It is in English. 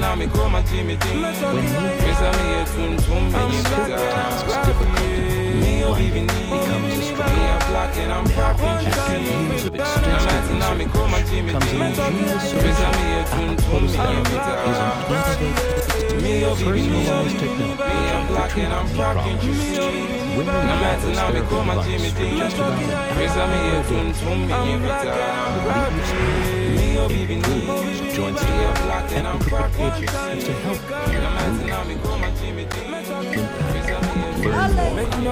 na me koma Jimmy Dean Pesa me ni Me a black and I'm extensive me research koma Jimmy Pesa solution me tum at tum me an innovative, Me Me a black and I'm popping. Jimmy about an Pesa me ni includes joint Me a black and I'm is to help. Na